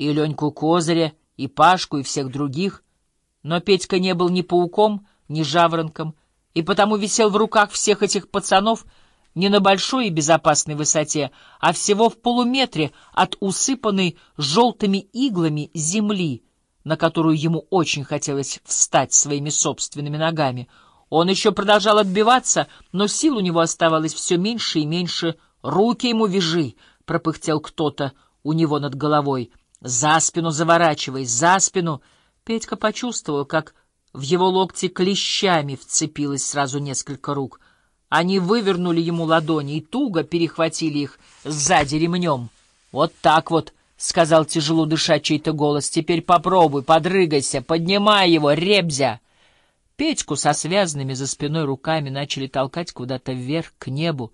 и Леньку Козыря, и Пашку, и всех других. Но Петька не был ни пауком, ни жаворонком, и потому висел в руках всех этих пацанов не на большой и безопасной высоте, а всего в полуметре от усыпанной желтыми иглами земли, на которую ему очень хотелось встать своими собственными ногами. Он еще продолжал отбиваться, но сил у него оставалось все меньше и меньше. «Руки ему вяжи!» — пропыхтел кто-то у него над головой. «За спину заворачивай, за спину!» Петька почувствовал, как в его локте клещами вцепилось сразу несколько рук. Они вывернули ему ладони и туго перехватили их сзади ремнем. «Вот так вот!» — сказал тяжело дыша чей-то голос. «Теперь попробуй, подрыгайся, поднимай его, ребзя!» Петьку со связанными за спиной руками начали толкать куда-то вверх, к небу.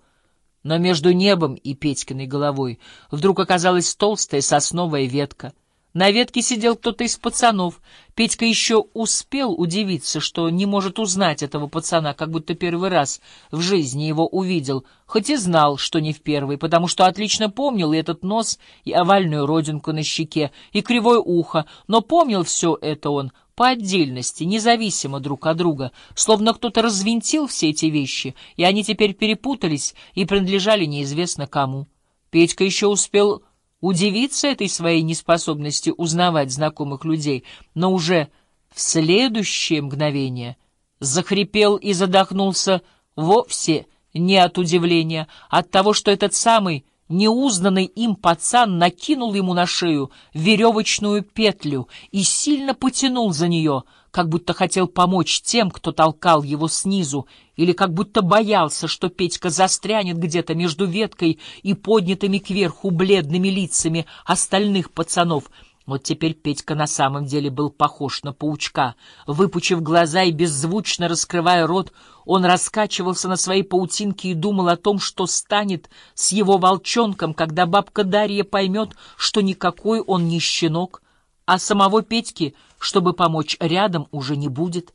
Но между небом и Петькиной головой вдруг оказалась толстая сосновая ветка — на ветке сидел кто-то из пацанов. Петька еще успел удивиться, что не может узнать этого пацана, как будто первый раз в жизни его увидел, хоть и знал, что не в первый, потому что отлично помнил и этот нос, и овальную родинку на щеке, и кривое ухо, но помнил все это он по отдельности, независимо друг от друга, словно кто-то развинтил все эти вещи, и они теперь перепутались и принадлежали неизвестно кому. Петька еще успел удивиться этой своей неспособности узнавать знакомых людей, но уже в следующее мгновение захрипел и задохнулся вовсе не от удивления, а от того, что этот самый неузнанный им пацан накинул ему на шею веревочную петлю и сильно потянул за нее — как будто хотел помочь тем, кто толкал его снизу, или как будто боялся, что Петька застрянет где-то между веткой и поднятыми кверху бледными лицами остальных пацанов. Вот теперь Петька на самом деле был похож на паучка. Выпучив глаза и беззвучно раскрывая рот, он раскачивался на своей паутинке и думал о том, что станет с его волчонком, когда бабка Дарья поймет, что никакой он не щенок, а самого Петьки, чтобы помочь рядом, уже не будет.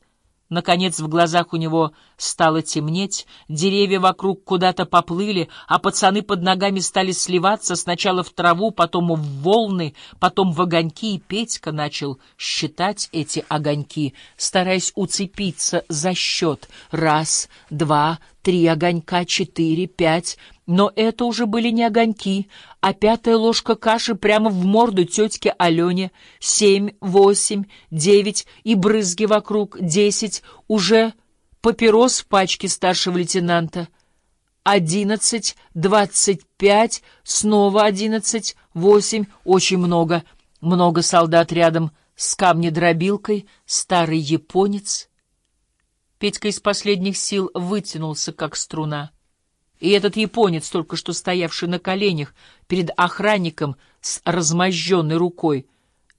Наконец в глазах у него стало темнеть, деревья вокруг куда-то поплыли, а пацаны под ногами стали сливаться сначала в траву, потом в волны, потом в огоньки, и Петька начал считать эти огоньки, стараясь уцепиться за счет. Раз, два, три огонька, четыре, пять... Но это уже были не огоньки, а пятая ложка каши прямо в морду тетке Алене. Семь, восемь, девять и брызги вокруг, десять, уже папирос в пачке старшего лейтенанта. Одиннадцать, двадцать пять, снова одиннадцать, восемь, очень много. Много солдат рядом с камнедробилкой, старый японец. Петька из последних сил вытянулся, как струна. И этот японец, только что стоявший на коленях перед охранником с размозженной рукой,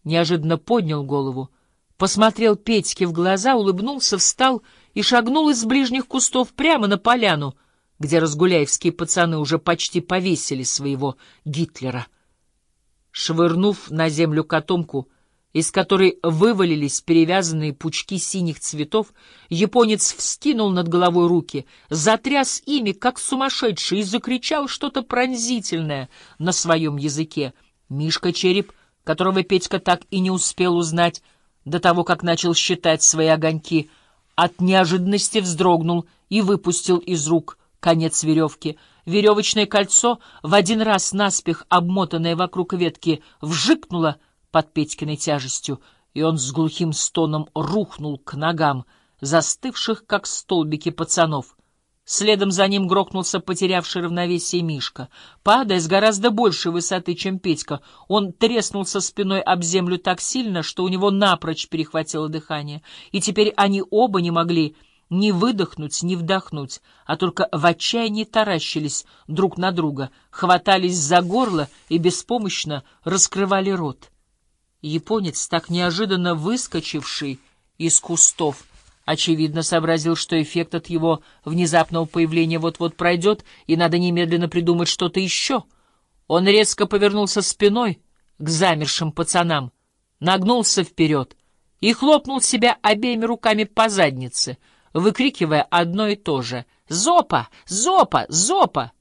неожиданно поднял голову, посмотрел Петьке в глаза, улыбнулся, встал и шагнул из ближних кустов прямо на поляну, где разгуляевские пацаны уже почти повесили своего Гитлера. Швырнув на землю котомку, из которой вывалились перевязанные пучки синих цветов, японец вскинул над головой руки, затряс ими, как сумасшедший, и закричал что-то пронзительное на своем языке. Мишка Череп, которого Петька так и не успел узнать до того, как начал считать свои огоньки, от неожиданности вздрогнул и выпустил из рук конец веревки. Веревочное кольцо, в один раз наспех обмотанное вокруг ветки, вжикнуло — под Петькиной тяжестью, и он с глухим стоном рухнул к ногам, застывших, как столбики пацанов. Следом за ним грохнулся потерявший равновесие Мишка. Падая с гораздо большей высоты, чем Петька, он треснулся спиной об землю так сильно, что у него напрочь перехватило дыхание, и теперь они оба не могли ни выдохнуть, ни вдохнуть, а только в отчаянии таращились друг на друга, хватались за горло и беспомощно раскрывали рот. Японец, так неожиданно выскочивший из кустов, очевидно сообразил, что эффект от его внезапного появления вот-вот пройдет, и надо немедленно придумать что-то еще. Он резко повернулся спиной к замершим пацанам, нагнулся вперед и хлопнул себя обеими руками по заднице, выкрикивая одно и то же «Зопа! Зопа! Зопа!».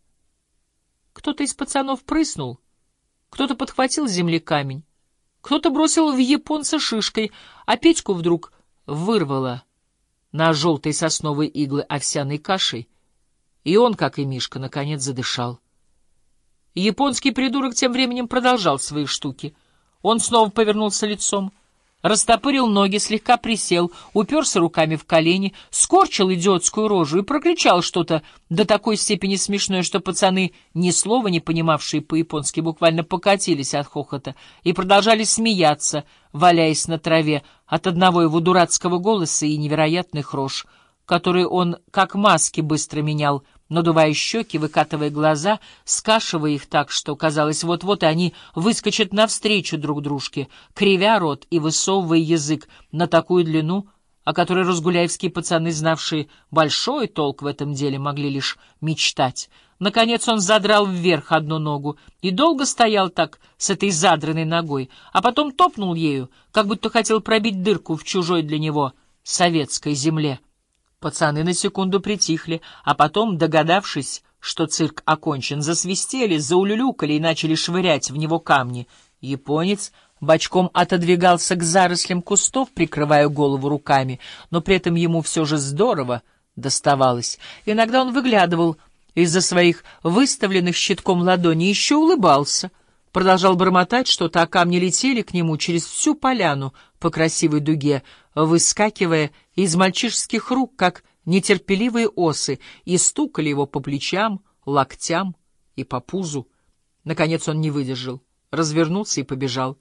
Кто-то из пацанов прыснул, кто-то подхватил земли камень, Кто-то бросил в японца шишкой, а Петьку вдруг вырвало на желтой сосновой иглы овсяной кашей, и он, как и Мишка, наконец задышал. Японский придурок тем временем продолжал свои штуки. Он снова повернулся лицом — растопырил ноги, слегка присел, уперся руками в колени, скорчил идиотскую рожу и прокричал что-то до такой степени смешное, что пацаны, ни слова не понимавшие по-японски, буквально покатились от хохота и продолжали смеяться, валяясь на траве от одного его дурацкого голоса и невероятных рож, которые он как маски быстро менял, надувая щеки, выкатывая глаза, скашивая их так, что, казалось, вот-вот и они выскочат навстречу друг дружке, кривя рот и высовывая язык на такую длину, о которой разгуляевские пацаны, знавшие большой толк в этом деле, могли лишь мечтать. Наконец он задрал вверх одну ногу и долго стоял так с этой задранной ногой, а потом топнул ею, как будто хотел пробить дырку в чужой для него советской земле. Пацаны на секунду притихли, а потом, догадавшись, что цирк окончен, засвистели, заулюлюкали и начали швырять в него камни. Японец бочком отодвигался к зарослям кустов, прикрывая голову руками, но при этом ему все же здорово доставалось. Иногда он выглядывал из-за своих выставленных щитком ладоней, еще улыбался — продолжал бормотать что-то, а камни летели к нему через всю поляну по красивой дуге, выскакивая из мальчишеских рук, как нетерпеливые осы, и стукали его по плечам, локтям и по пузу. Наконец он не выдержал, развернулся и побежал.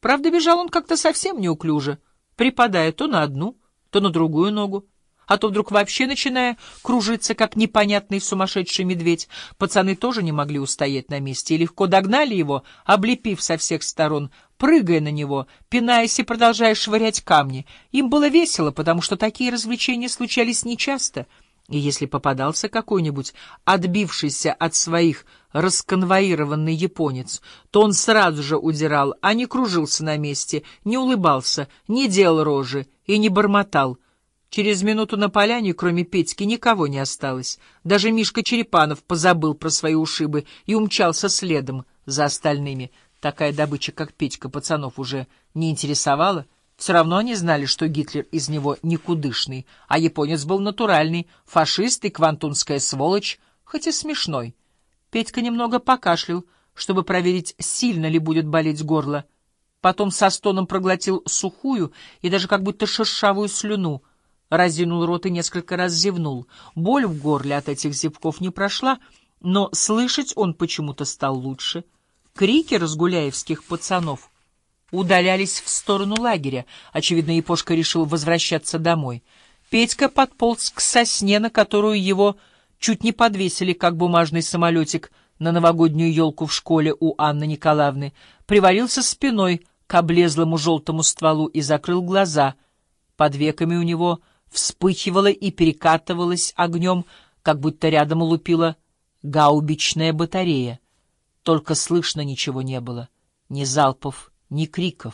Правда, бежал он как-то совсем неуклюже, припадая то на одну, то на другую ногу а то вдруг вообще начиная кружиться, как непонятный сумасшедший медведь. Пацаны тоже не могли устоять на месте и легко догнали его, облепив со всех сторон, прыгая на него, пинаясь и продолжая швырять камни. Им было весело, потому что такие развлечения случались нечасто, и если попадался какой-нибудь отбившийся от своих расконвоированный японец, то он сразу же удирал, а не кружился на месте, не улыбался, не делал рожи и не бормотал — Через минуту на поляне, кроме Петьки, никого не осталось. Даже Мишка Черепанов позабыл про свои ушибы и умчался следом за остальными. Такая добыча, как Петька, пацанов уже не интересовала. Все равно они знали, что Гитлер из него никудышный, а японец был натуральный, фашист и квантунская сволочь, хоть и смешной. Петька немного покашлял, чтобы проверить, сильно ли будет болеть горло. Потом со стоном проглотил сухую и даже как будто шершавую слюну — разинул рот и несколько раз зевнул. Боль в горле от этих зевков не прошла, но слышать он почему-то стал лучше. Крики разгуляевских пацанов удалялись в сторону лагеря. Очевидно, Япошка решил возвращаться домой. Петька подполз к сосне, на которую его чуть не подвесили, как бумажный самолетик, на новогоднюю елку в школе у Анны Николаевны, привалился спиной к облезлому желтому стволу и закрыл глаза. Под веками у него вспыхивала и перекатывалась огнем, как будто рядом лупила гаубичная батарея. Только слышно ничего не было, ни залпов, ни криков.